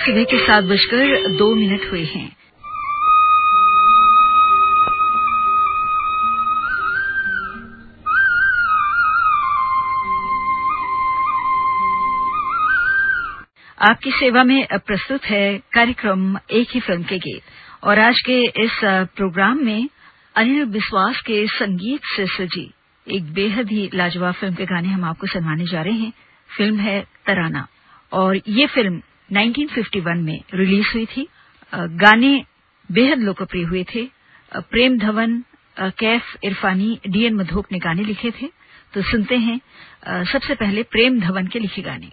सुबह के सात बजकर दो मिनट हुए हैं। आपकी सेवा में प्रस्तुत है कार्यक्रम एक ही फ़िल्म के गीत। और आज के इस प्रोग्राम में अनिल विश्वास के संगीत से सजी एक बेहद ही लाजवाब फ़िल्म के गाने हम आपको सुनवाने जा रहे हैं। फ़िल्म है तराना। और ये फ़िल्म 1951 में रिलीज़ हुई थी। गाने बेहद लोकप्रिय हुए थे। प्रेम धवन कैफ इरफानी, डीएन मधोक ने गाने लिखे थे। तो सुनते हैं। सबसे पहले प्रेम धवन के लिखे गाने।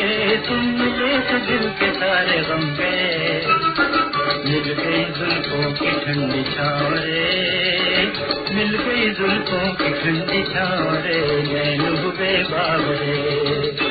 तुम मिले तो दिल के सारे गम गए मिल गई जुल्फों की ठंडी छावरे। मिल गई जुल्फों की ठंडी छावरे मैं नैन हुए बाबरे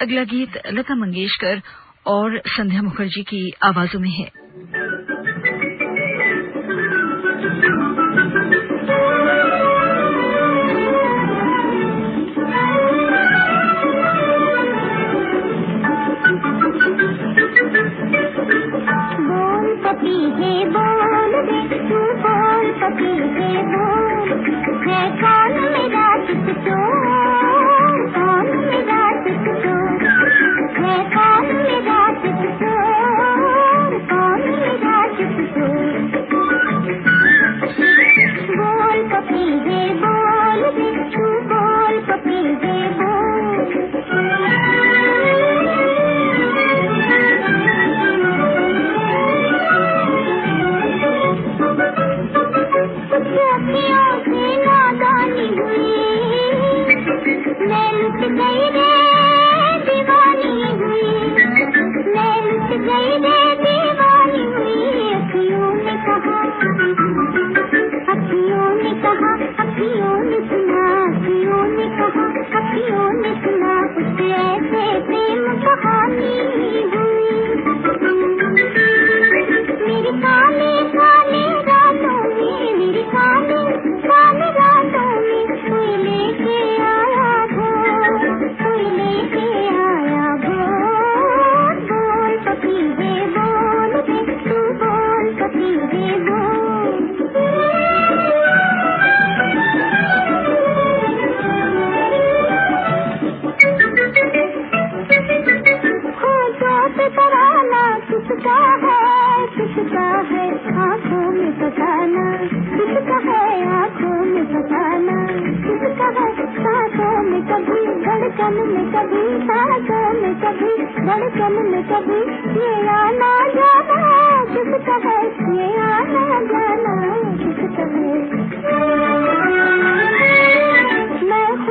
अगला गीत लता मंगेशकर और संध्या मुखर्जी की आवाजों में है। सखियों की नादानी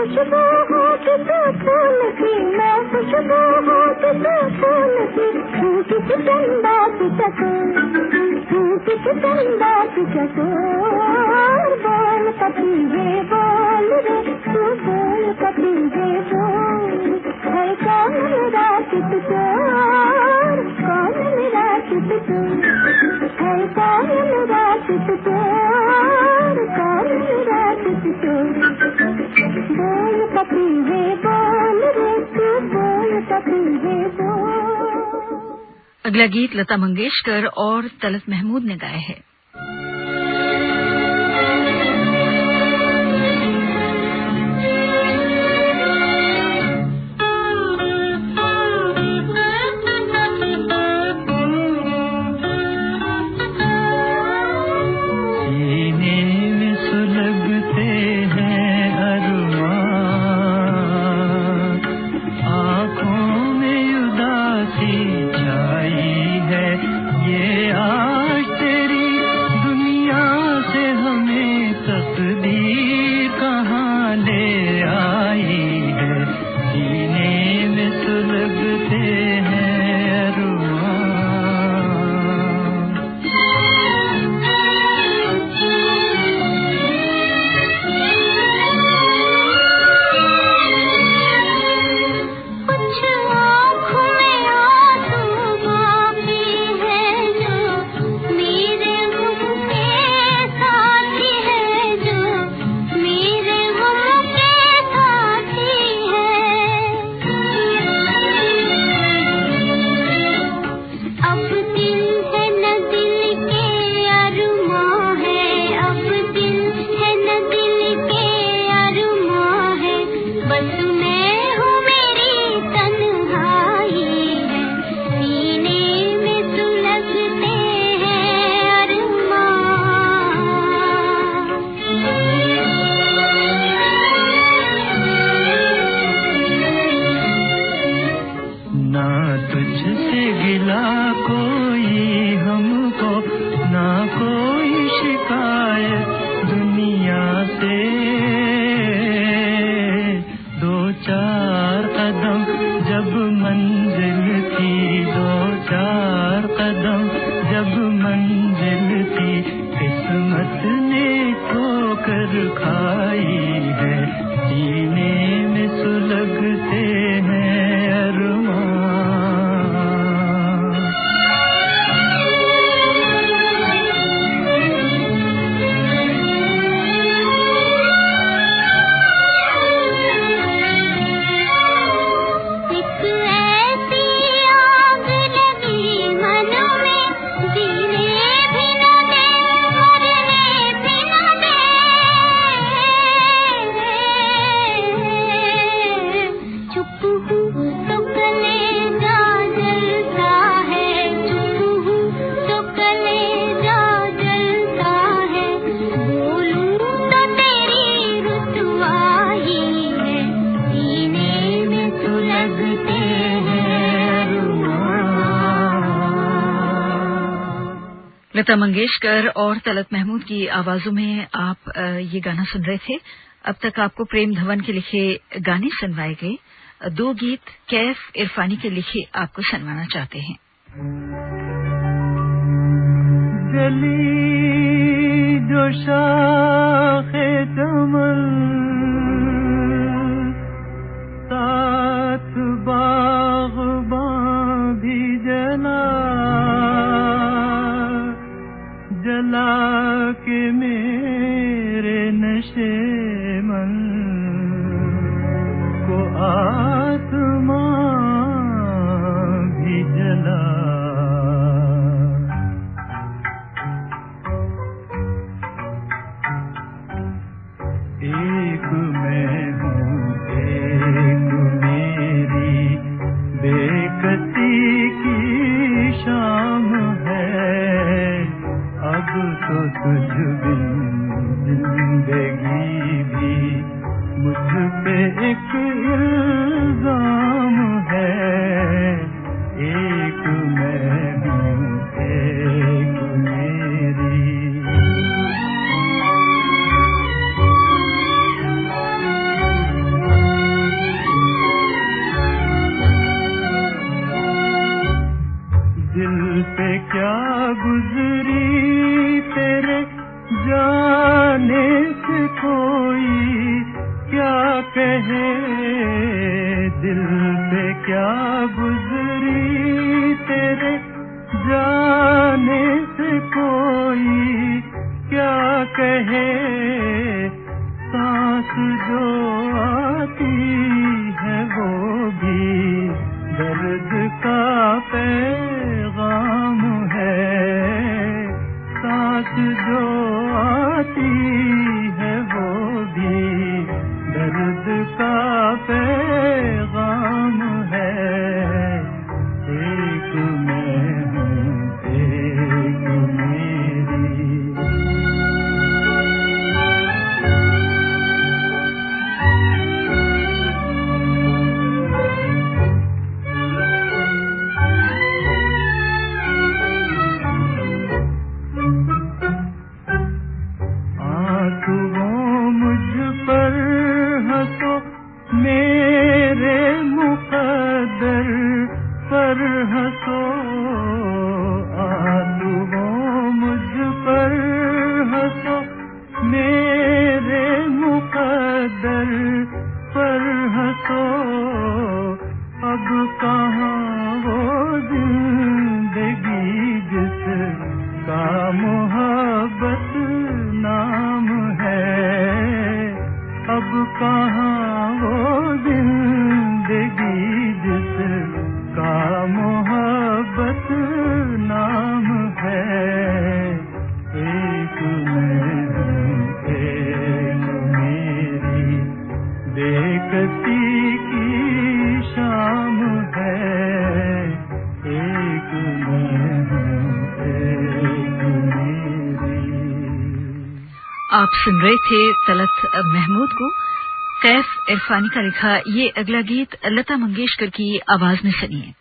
खुशबू हूँ किसी फूल की, मैं खुशबू हूँ किसी फूल की। तू किसी चंदा की चकोर तू किसी चंदा की चकोर बोल कभी ये बोल रे तू बोल कभी ये बोल है कौन मेरा चित कौन मेरा चित है कौन मेरा चित अगला गीत लता मंगेशकर और तलत महमूद ने गाया है। 开。लता मंगेशकर और तलत महमूद की आवाजों में आप ये गाना सुन रहे थे। अब तक आपको प्रेम धवन के लिखे गाने सुनवाए गए। दो गीत कैफ इरफानी के लिखे आपको सुनवाना चाहते हैं। जली जो शाखे जला के मेरे नशे आप सुन रहे थे तलत महमूद को। कैफ इरफानी का लिखा ये अगला गीत लता मंगेशकर की आवाज़ में सुनिए।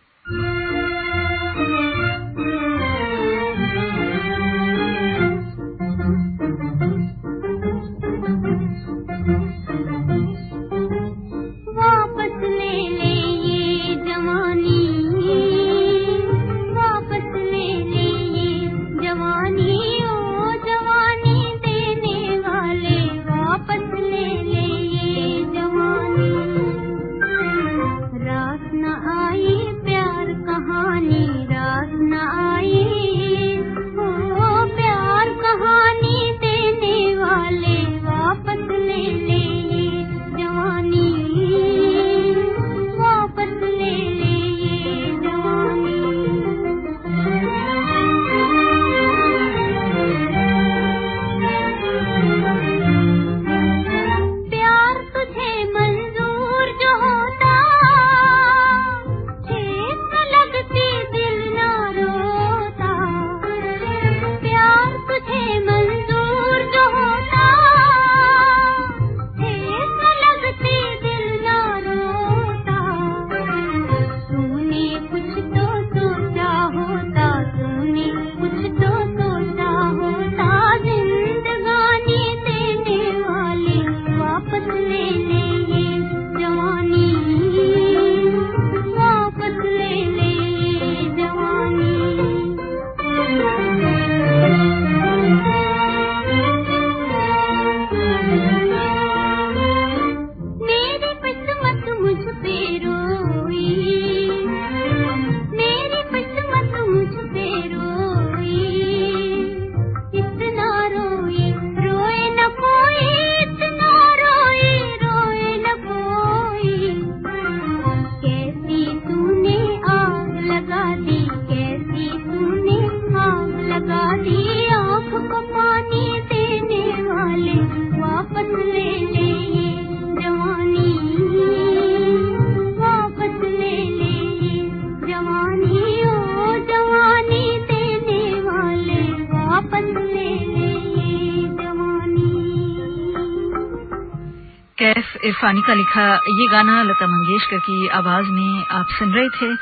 फानी का लिखा ये गाना लता मंगेशकर की आवाज़ में आप सुन रहे थे।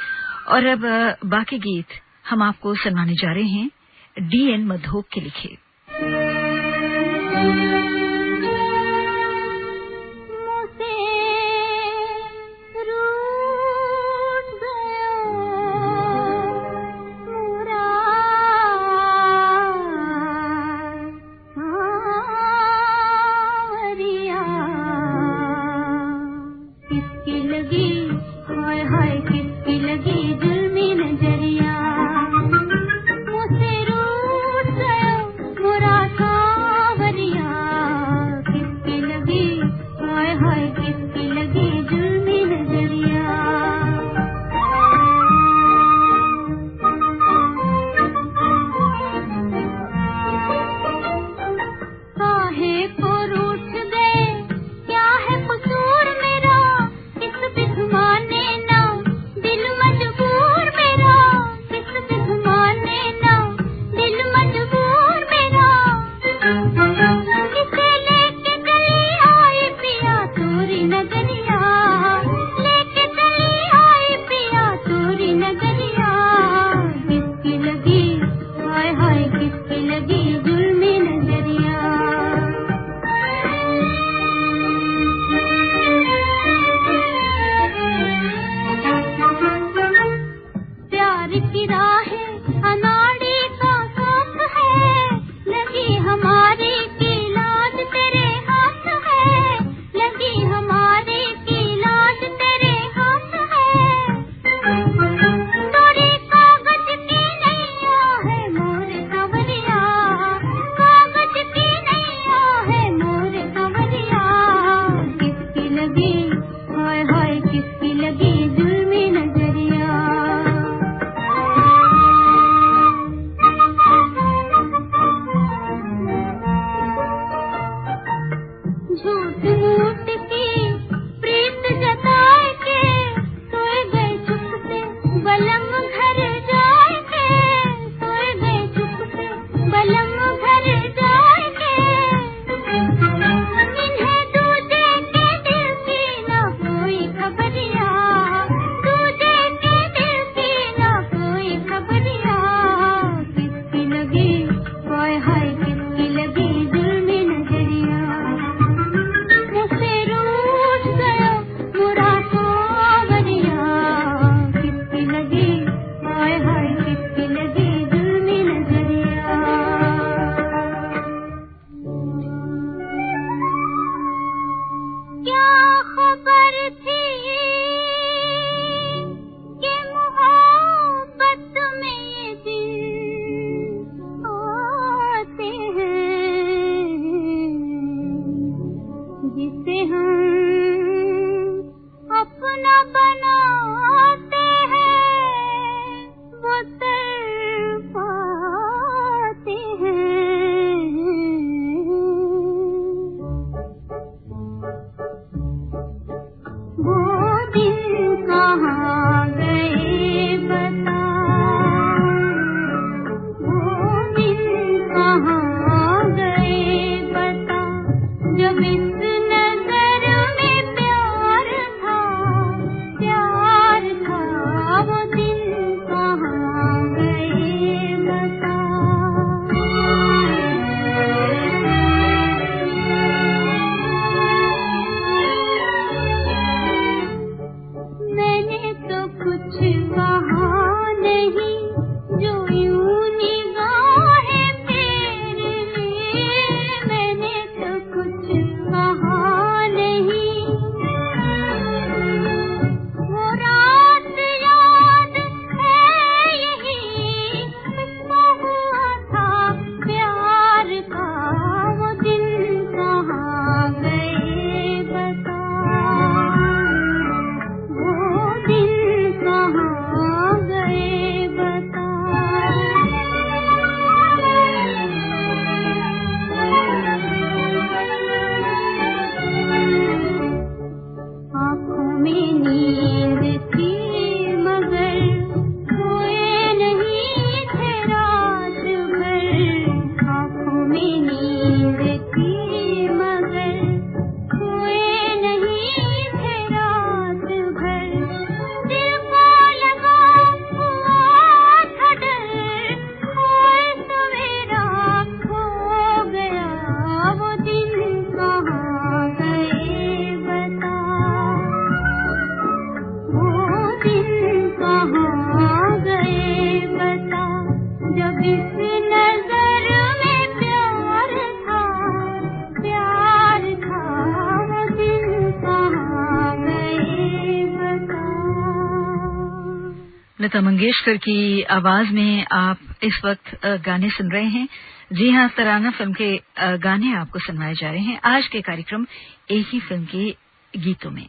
और अब बाकी गीत हम आपको सुनाने जा रहे हैं। डीएन मधोक के लिखे। लता मंगेशकर की आवाज़ में आप इस वक्त गाने सुन रहे हैं। जी हाँ, तराना फ़िल्म के गाने आपको सुनवाए जा रहे हैं। आज के कार्यक्रम एक ही फ़िल्म के गीतों में।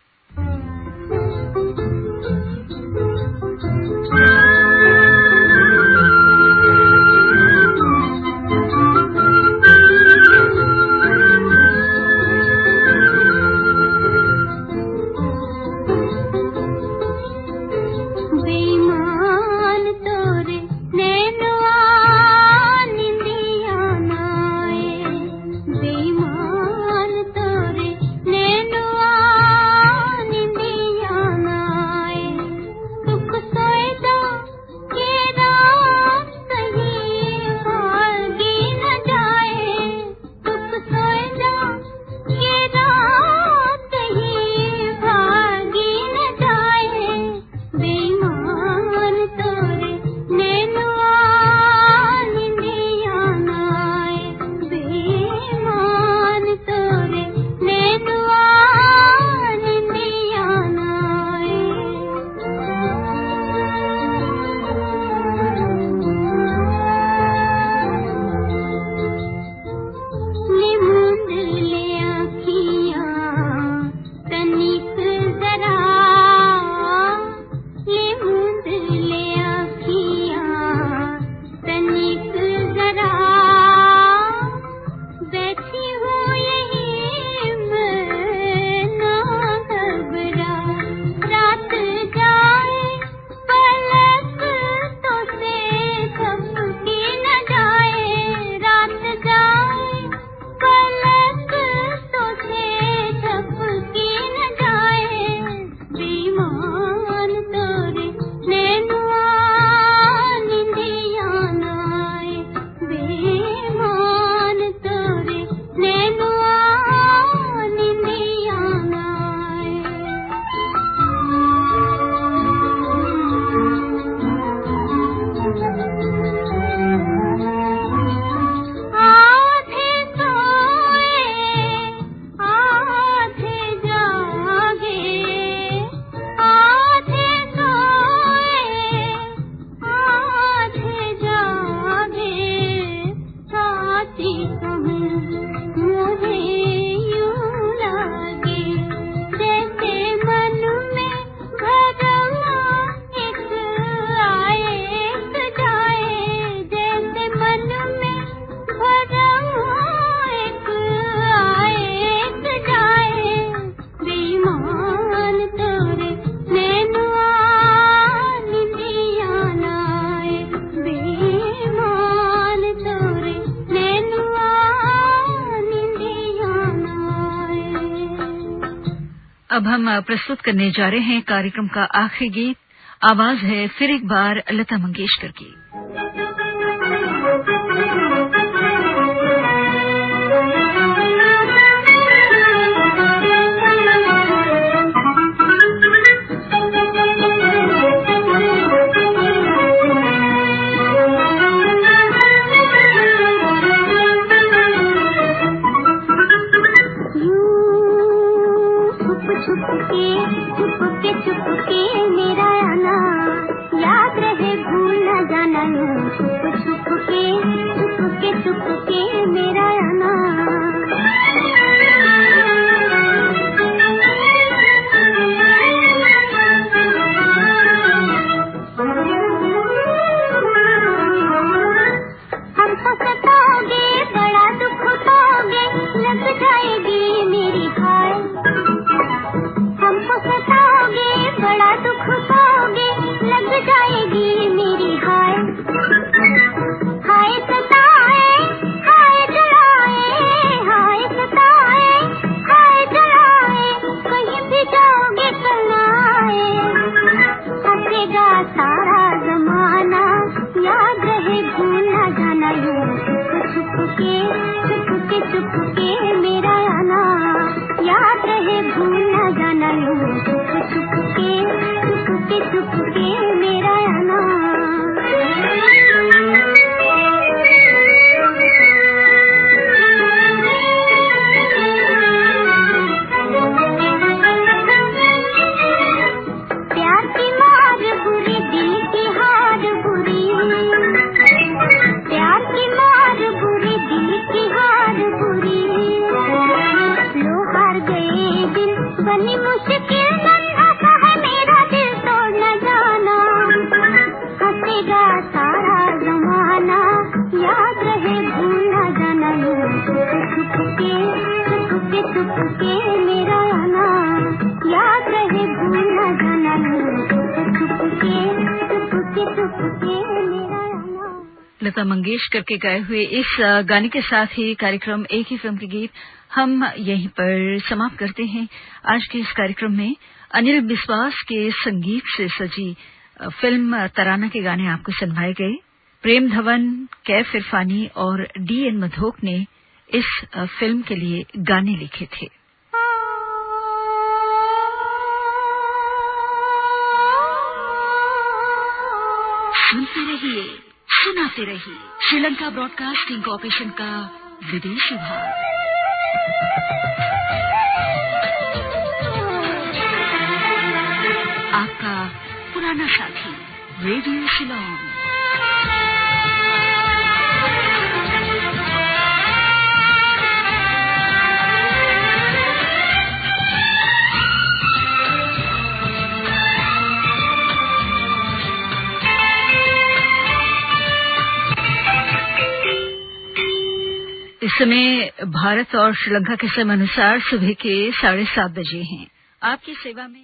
प्रस्तुत करने जा रहे हैं कार्यक्रम का आखिरी गीत। आवाज़ है फिर एक बार लता मंगेशकर की। बनी मुश्किल नन्हा है मेरा दिल तोड़ न जाना। सारा जमाना, याद रहे भूल न जाना मेरा आना। याद रहे भूल न जाना लता मंगेशकर के गाए हुए इस गाने के साथ ही कार्यक्रम एक ही फ़िल्म के गीत हम यहीं पर समाप्त करते हैं। आज के इस कार्यक्रम में अनिल बिस्वास के संगीत से सजी फ़िल्म तराना के गाने आपको सुनवाए गए। प्रेम धवन, कैफ इरफानी और डी एन मधोक ने इस फ़िल्म के लिए गाने लिखे थे। सुनते रहिए, सुनाते रहिए। श्रीलंका ब्रॉडकास्टिंग कॉरपोरेशन का विदेश विभाग। आपका पुराना साथी रेडियो शिलोंग समय भारत और श्रीलंका के समय अनुसार सुबह के साढ़े सात बजे हैं। आपकी सेवा में